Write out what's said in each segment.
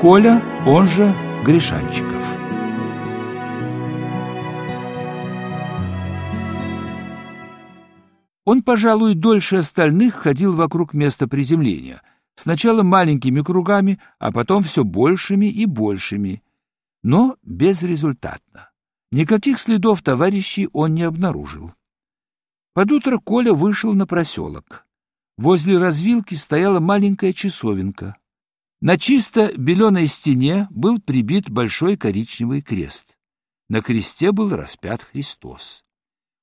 Коля, он же Гришанчиков. Он, пожалуй, дольше остальных ходил вокруг места приземления, сначала маленькими кругами, а потом все большими и большими, но безрезультатно. Никаких следов товарищей он не обнаружил. Под утро Коля вышел на проселок. Возле развилки стояла маленькая часовенка. На чисто беленой стене был прибит большой коричневый крест. На кресте был распят Христос.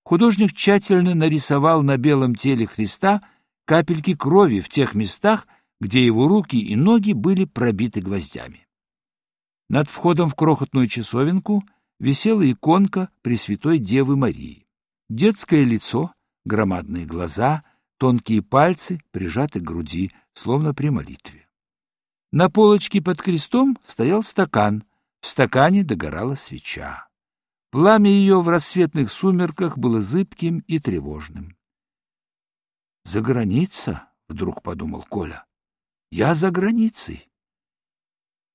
Художник тщательно нарисовал на белом теле Христа капельки крови в тех местах, где его руки и ноги были пробиты гвоздями. Над входом в крохотную часовенку висела иконка Пресвятой Девы Марии. Детское лицо, громадные глаза, тонкие пальцы прижаты к груди, словно при молитве. На полочке под крестом стоял стакан, в стакане догорала свеча. Пламя ее в рассветных сумерках было зыбким и тревожным. «За граница?» — вдруг подумал Коля. «Я за границей».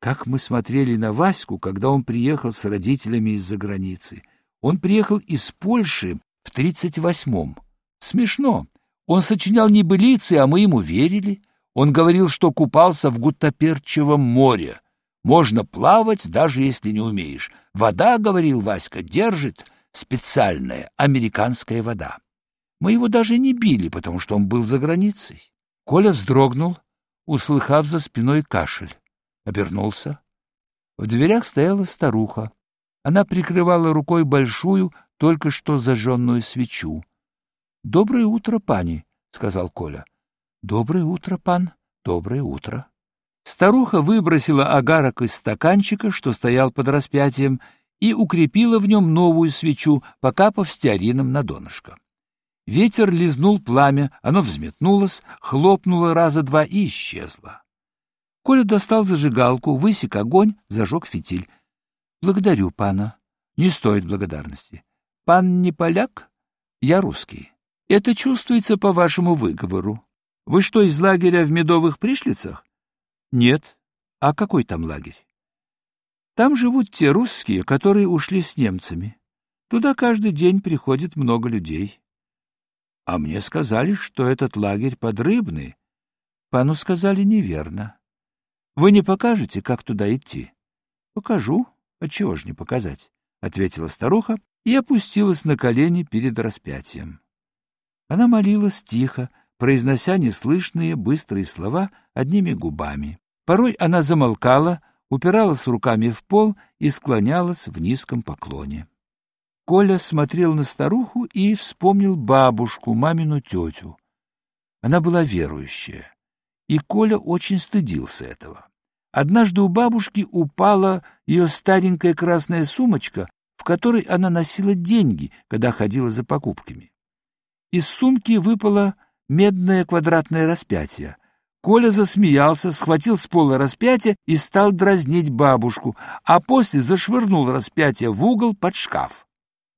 Как мы смотрели на Ваську, когда он приехал с родителями из-за границы. Он приехал из Польши в тридцать восьмом. Смешно. Он сочинял небылицы, а мы ему верили. Он говорил, что купался в Гутаперчевом море. Можно плавать, даже если не умеешь. Вода, — говорил Васька, — держит специальная американская вода. Мы его даже не били, потому что он был за границей. Коля вздрогнул, услыхав за спиной кашель обернулся. В дверях стояла старуха. Она прикрывала рукой большую, только что зажженную свечу. — Доброе утро, пани, — сказал Коля. — Доброе утро, пан, доброе утро. Старуха выбросила агарок из стаканчика, что стоял под распятием, и укрепила в нем новую свечу, покапав стеарином на донышко. Ветер лизнул пламя, оно взметнулось, хлопнуло раза два и исчезло. Коля достал зажигалку, высек огонь, зажег фитиль. — Благодарю пана. — Не стоит благодарности. — Пан не поляк? Я русский. Это чувствуется по вашему выговору. Вы что, из лагеря в Медовых Пришлицах? — Нет. А какой там лагерь? Там живут те русские, которые ушли с немцами. Туда каждый день приходит много людей. А мне сказали, что этот лагерь подрыбный. Пану сказали неверно. Вы не покажете, как туда идти? — Покажу. Отчего ж не показать? — ответила старуха и опустилась на колени перед распятием. Она молилась тихо, произнося неслышные быстрые слова одними губами. Порой она замолкала, упиралась руками в пол и склонялась в низком поклоне. Коля смотрел на старуху и вспомнил бабушку, мамину тетю. Она была верующая, и Коля очень стыдился этого. Однажды у бабушки упала ее старенькая красная сумочка, в которой она носила деньги, когда ходила за покупками. Из сумки выпало медное квадратное распятие. Коля засмеялся, схватил с пола распятие и стал дразнить бабушку, а после зашвырнул распятие в угол под шкаф.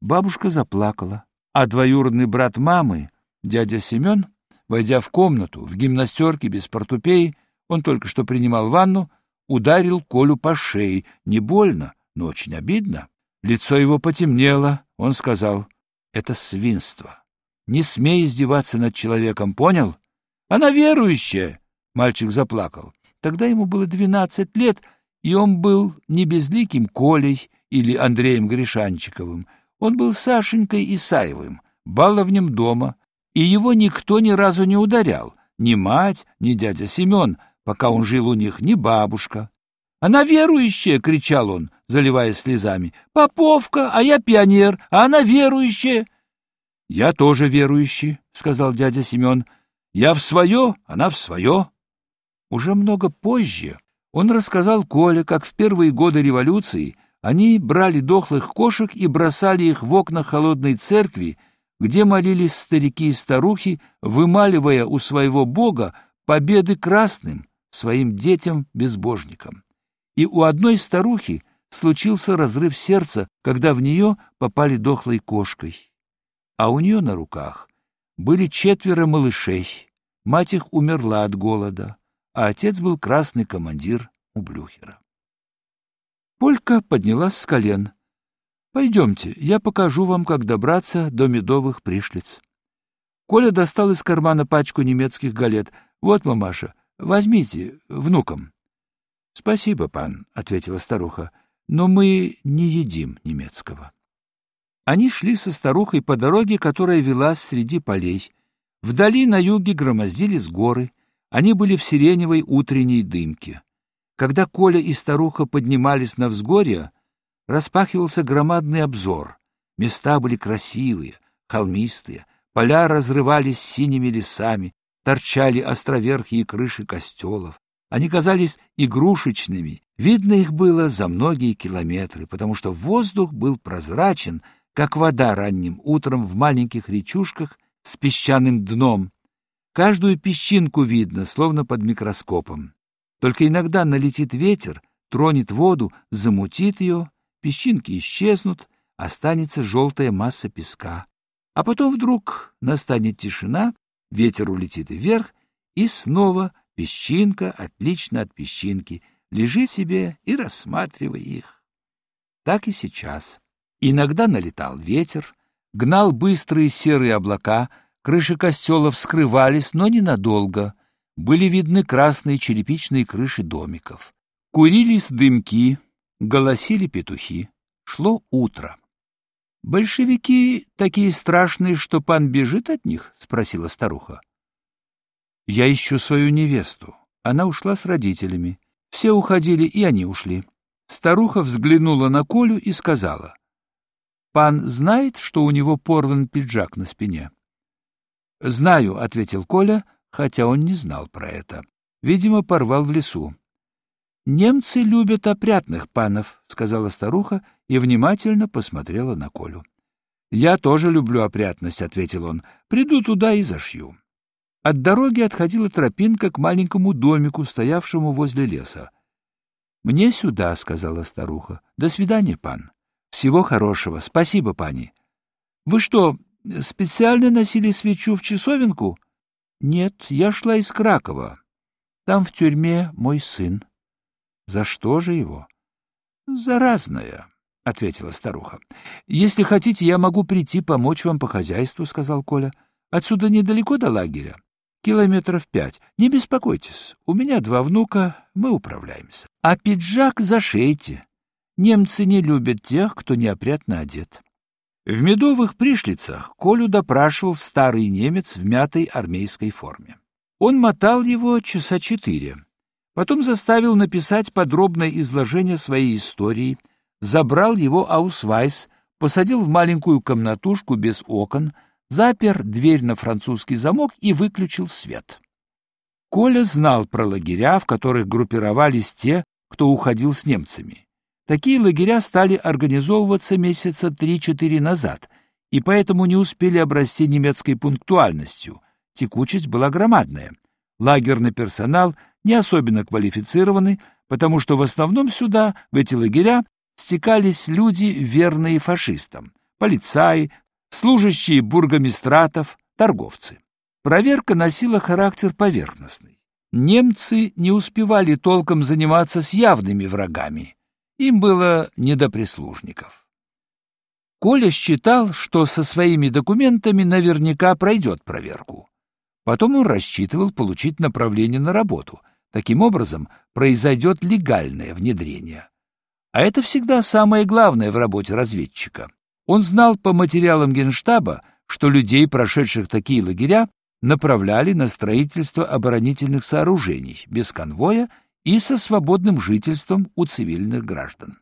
Бабушка заплакала, а двоюродный брат мамы, дядя Семен, войдя в комнату в гимнастерке без портупеи, он только что принимал ванну, ударил Колю по шее. Не больно, но очень обидно. Лицо его потемнело. Он сказал, это свинство. Не смей издеваться над человеком, понял? Она верующая. Мальчик заплакал. Тогда ему было двенадцать лет, и он был не безликим Колей или Андреем Гришанчиковым. Он был Сашенькой Исаевым, баловнем дома, и его никто ни разу не ударял, ни мать, ни дядя Семен — пока он жил у них, ни бабушка. «Она верующая!» — кричал он, заливаясь слезами. «Поповка, а я пионер, а она верующая!» «Я тоже верующий», — сказал дядя Семен. «Я в свое, она в свое». Уже много позже он рассказал Коле, как в первые годы революции они брали дохлых кошек и бросали их в окна холодной церкви, где молились старики и старухи, вымаливая у своего бога победы красным — своим детям-безбожникам. И у одной старухи случился разрыв сердца, когда в нее попали дохлой кошкой. А у нее на руках были четверо малышей. Мать их умерла от голода, а отец был красный командир у Блюхера. Полька поднялась с колен. Пойдемте, я покажу вам, как добраться до медовых пришлиц. Коля достал из кармана пачку немецких галет. Вот, мамаша, возьмите, внукам. — Спасибо, пан, — ответила старуха, — но мы не едим немецкого. Они шли со старухой по дороге, которая вела среди полей. Вдали на юге громоздились горы. Они были в сиреневой утренней дымке. Когда Коля и старуха поднимались на взгорье, распахивался громадный обзор. Места были красивые, холмистые, поля разрывались синими лесами, торчали островерхие крыши костелов. Они казались игрушечными, видно их было за многие километры, потому что воздух был прозрачен, как вода ранним утром в маленьких речушках с песчаным дном. Каждую песчинку видно, словно под микроскопом. Только иногда налетит ветер, тронет воду, замутит ее, песчинки исчезнут, останется желтая масса песка. А потом вдруг настанет тишина, ветер улетит вверх, и снова песчинка, отлично от песчинки, лежит себе и рассматривай их. Так и сейчас. Иногда налетал ветер, гнал быстрые серые облака, крыши костелов скрывались, но ненадолго. Были видны красные черепичные крыши домиков. Курились дымки, голосили петухи. Шло утро. — Большевики такие страшные, что пан бежит от них? — спросила старуха. — Я ищу свою невесту. Она ушла с родителями. Все уходили, и они ушли. Старуха взглянула на Колю и сказала. Пан знает, что у него порван пиджак на спине? — Знаю, — ответил Коля, хотя он не знал про это. Видимо, порвал в лесу. — Немцы любят опрятных панов, — сказала старуха и внимательно посмотрела на Колю. — Я тоже люблю опрятность, — ответил он. — Приду туда и зашью. От дороги отходила тропинка к маленькому домику, стоявшему возле леса. — Мне сюда, — сказала старуха. — До свидания, пан. Всего хорошего. Спасибо, пани. Вы что, специально носили свечу в часовенку? Нет, я шла из Кракова. Там в тюрьме мой сын. За что же его? За разное, — ответила старуха. — Если хотите, я могу прийти помочь вам по хозяйству, — сказал Коля. — Отсюда недалеко до лагеря. Километров пять. Не беспокойтесь, у меня два внука, мы управляемся. А пиджак зашейте. Немцы не любят тех, кто неопрятно одет. В Медовых Криницах Колю допрашивал старый немец в мятой армейской форме. Он мотал его часа четыре. Потом заставил написать подробное изложение своей истории, забрал его аусвайс, посадил в маленькую комнатушку без окон, запер дверь на французский замок и выключил свет. Коля знал про лагеря, в которых группировались те, кто уходил с немцами. Такие лагеря стали организовываться месяца 3-4 назад, и поэтому не успели обрасти немецкой пунктуальностью. Текучесть была громадная. Лагерный персонал не особенно квалифицированный, потому что в основном сюда, в эти лагеря, стекались люди, верные фашистам, полицаи, служащие бургомистратов, торговцы. Проверка носила характер поверхностный. Немцы не успевали толком заниматься с явными врагами, им было не до прислужников. Коля считал, что со своими документами наверняка пройдет проверку. Потом он рассчитывал получить направление на работу. Таким образом, произойдет легальное внедрение. А это всегда самое главное в работе разведчика. Он знал по материалам Генштаба, что людей, прошедших такие лагеря, направляли на строительство оборонительных сооружений без конвоя и со свободным жительством у цивильных граждан.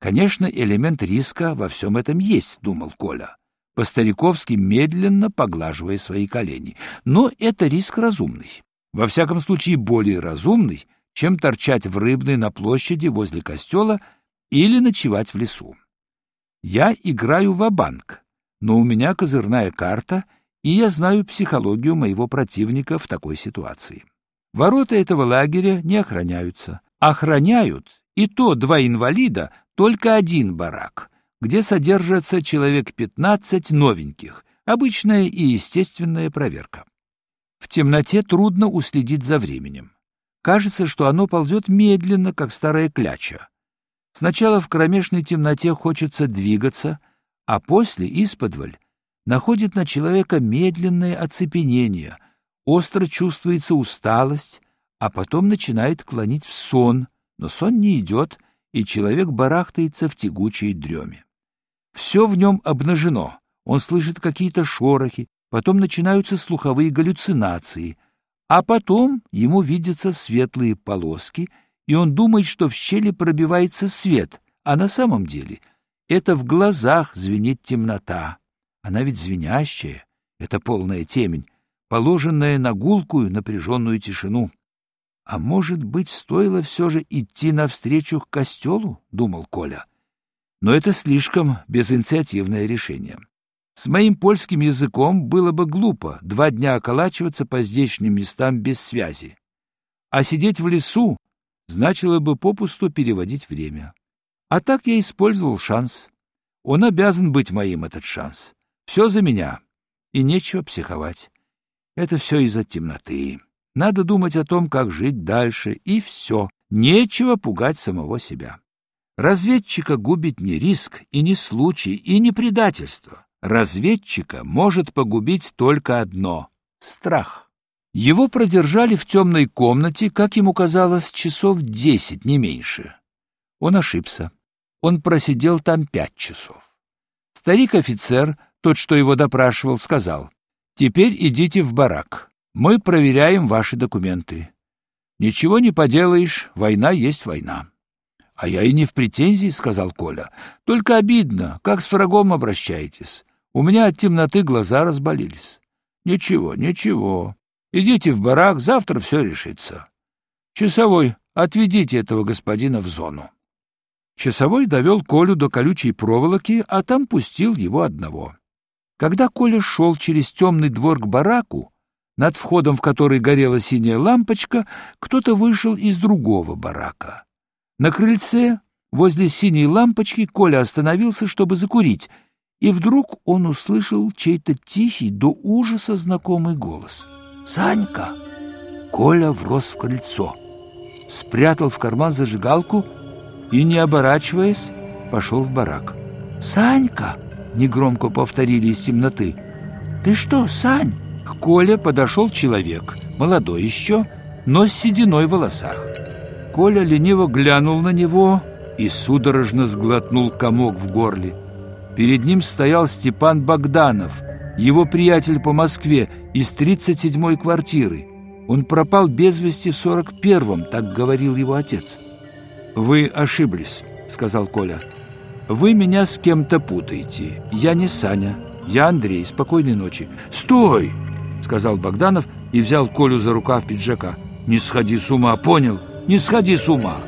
Конечно, элемент риска во всем этом есть, думал Коля, по-стариковски медленно поглаживая свои колени. Но это риск разумный. Во всяком случае, более разумный, чем торчать в рыбной на площади возле костела или ночевать в лесу. Я играю в банк но у меня козырная карта, и я знаю психологию моего противника в такой ситуации. Ворота этого лагеря не охраняются. Охраняют и то два инвалида, только один барак, где содержится человек пятнадцать новеньких, обычная и естественная проверка. В темноте трудно уследить за временем. Кажется, что оно ползет медленно, как старая кляча. Сначала в кромешной темноте хочется двигаться, а после, исподволь, находит на человека медленное оцепенение, остро чувствуется усталость, а потом начинает клонить в сон, но сон не идет, и человек барахтается в тягучей дреме. Все в нем обнажено, он слышит какие-то шорохи, потом начинаются слуховые галлюцинации, а потом ему видятся светлые полоски, и он думает, что в щели пробивается свет, а на самом деле это в глазах звенит темнота. Она ведь звенящая, это полная темень, положенная на гулкую напряженную тишину. А может быть, стоило все же идти навстречу к костелу, — думал Коля. Но это слишком безинициативное решение. С моим польским языком было бы глупо два дня околачиваться по здешним местам без связи. А сидеть в лесу значило бы попусту переводить время. А так я использовал шанс. Он обязан быть моим, этот шанс. Все за меня. И нечего психовать. Это все из-за темноты. Надо думать о том, как жить дальше, и все. Нечего пугать самого себя. Разведчика губит не риск, и не случай, и не предательство. Разведчика может погубить только одно — страх. Его продержали в темной комнате, как ему казалось, часов десять, не меньше. Он ошибся. Он просидел там пять часов. Старик-офицер тот, что его допрашивал, сказал, «Теперь идите в барак. Мы проверяем ваши документы. Ничего не поделаешь, война есть война». «А я и не в претензии», — сказал Коля. «Только обидно, как с врагом обращаетесь. У меня от темноты глаза разболелись». «Ничего, ничего. Идите в барак, завтра все решится. Часовой, отведите этого господина в зону». Часовой довел Колю до колючей проволоки, а там пустил его одного. Когда Коля шел через темный двор к бараку, над входом в который горела синяя лампочка, кто-то вышел из другого барака. На крыльце, возле синей лампочки, Коля остановился, чтобы закурить, и вдруг он услышал чей-то тихий, до ужаса знакомый голос. «Санька!» Коля врос в крыльцо, спрятал в карман зажигалку и, не оборачиваясь, пошел в барак. «Санька!» Негромко повторили из темноты. «Ты что, Сань?» К Коле подошел человек, молодой еще, но с сединой в волосах. Коля лениво глянул на него и судорожно сглотнул комок в горле. Перед ним стоял Степан Богданов, его приятель по Москве из 37-й квартиры. Он пропал без вести в 41-м, так говорил его отец. «Вы ошиблись», — сказал Коля. Вы меня с кем-то путаете. Я не Саня, я Андрей. Спокойной ночи. Стой! сказал Богданов и взял Колю за рукав пиджака. Не сходи с ума, понял? Не сходи с ума.